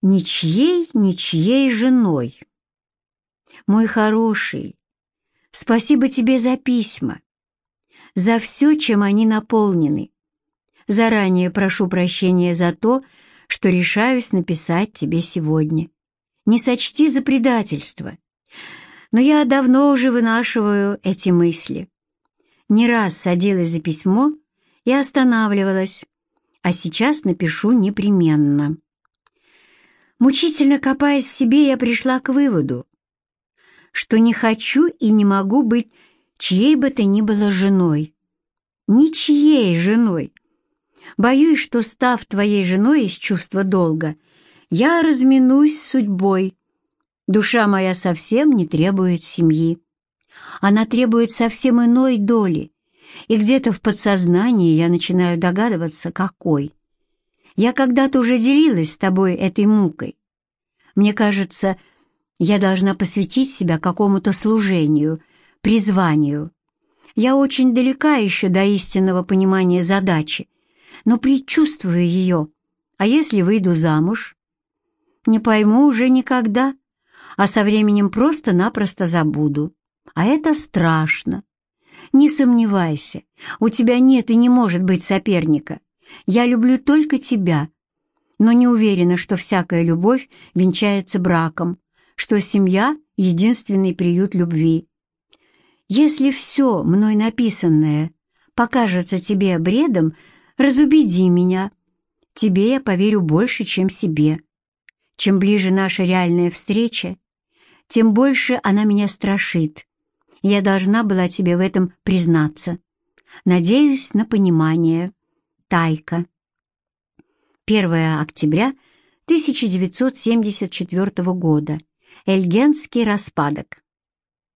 Ничьей, ничьей женой. Мой хороший, спасибо тебе за письма, за все, чем они наполнены. Заранее прошу прощения за то, что решаюсь написать тебе сегодня. Не сочти за предательство. Но я давно уже вынашиваю эти мысли. Не раз садилась за письмо и останавливалась, а сейчас напишу непременно. Мучительно копаясь в себе, я пришла к выводу, что не хочу и не могу быть чьей бы то ни было женой. Ничьей женой. Боюсь, что, став твоей женой из чувства долга, я разминусь с судьбой. Душа моя совсем не требует семьи. Она требует совсем иной доли, и где-то в подсознании я начинаю догадываться, какой. Я когда-то уже делилась с тобой этой мукой. Мне кажется, я должна посвятить себя какому-то служению, призванию. Я очень далека еще до истинного понимания задачи, но предчувствую ее. А если выйду замуж? Не пойму уже никогда, а со временем просто-напросто забуду. А это страшно. Не сомневайся, у тебя нет и не может быть соперника. Я люблю только тебя, но не уверена, что всякая любовь венчается браком, что семья — единственный приют любви. Если все мной написанное покажется тебе бредом, разубеди меня. Тебе я поверю больше, чем себе. Чем ближе наша реальная встреча, тем больше она меня страшит. Я должна была тебе в этом признаться. Надеюсь на понимание. Тайка. 1 октября 1974 года. Эльгенский распадок.